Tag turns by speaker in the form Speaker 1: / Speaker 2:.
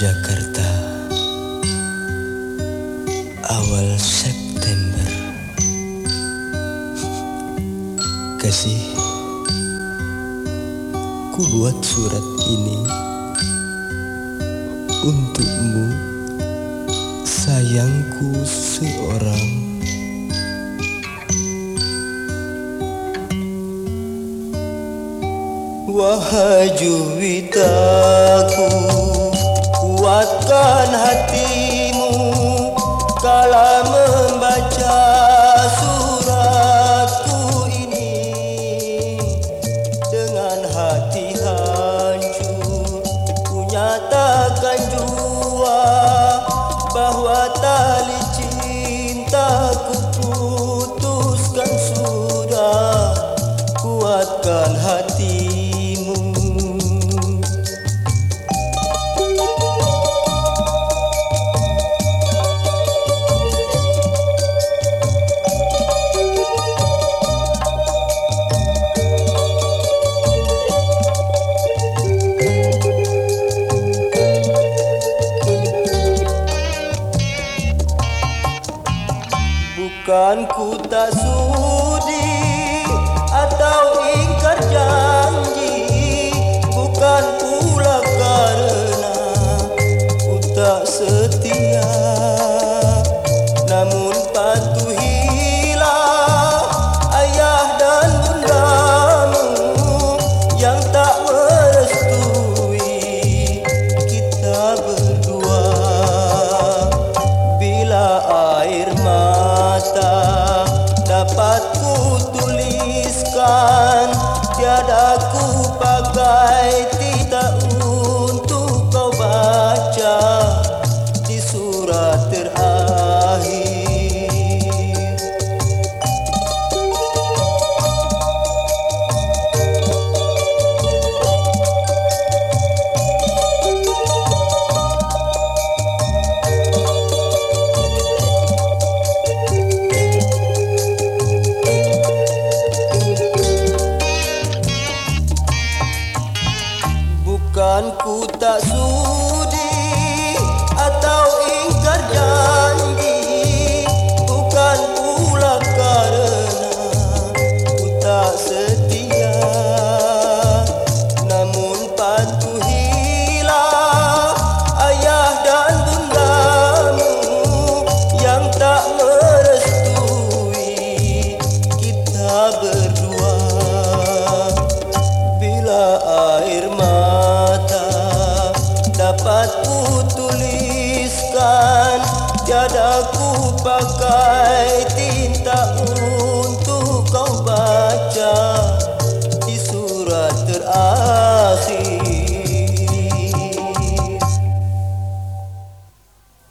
Speaker 1: Jakarta. Awal September. Kasih. Ku buat surat ini Untukmu. Sayangku seorang. Wahai juwitaku Kuatkan hatimu. Kala membaca suratku ini. Dengan hati hancur Ku nyatakan jua Bahawa tali cintaku Bukan ku tak sudi atau ingkar janji tuliskan Tiada ku pakai Bukan ku tak sudi dapat ku tuliskan Tiada ku pakai tinta untuk kau baca. Di surat terakhir